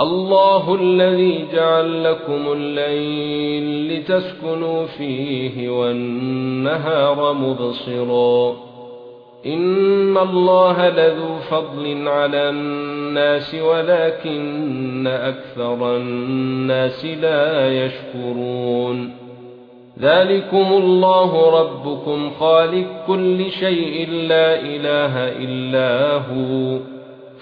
الله الذي جعل لكم الليل لتسكنوا فيه والنهار مبصرا. إن الله لذو فضل على الناس ولكن أكثر الناس لا يشكرون. ذلكم الله ربكم خالق كل شيء لا إله إلا هو.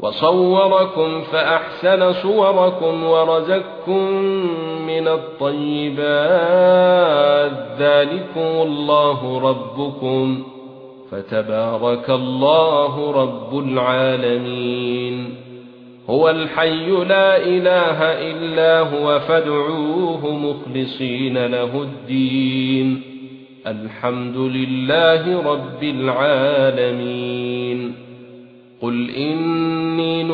وصوركم فأحسن صوركم ورزقكم من الطيبات. ذلكم الله ربكم. فتبارك الله رب العالمين. هو الحي لا إله إلا هو فادعوه مخلصين له الدين. الحمد لله رب العالمين. قل اني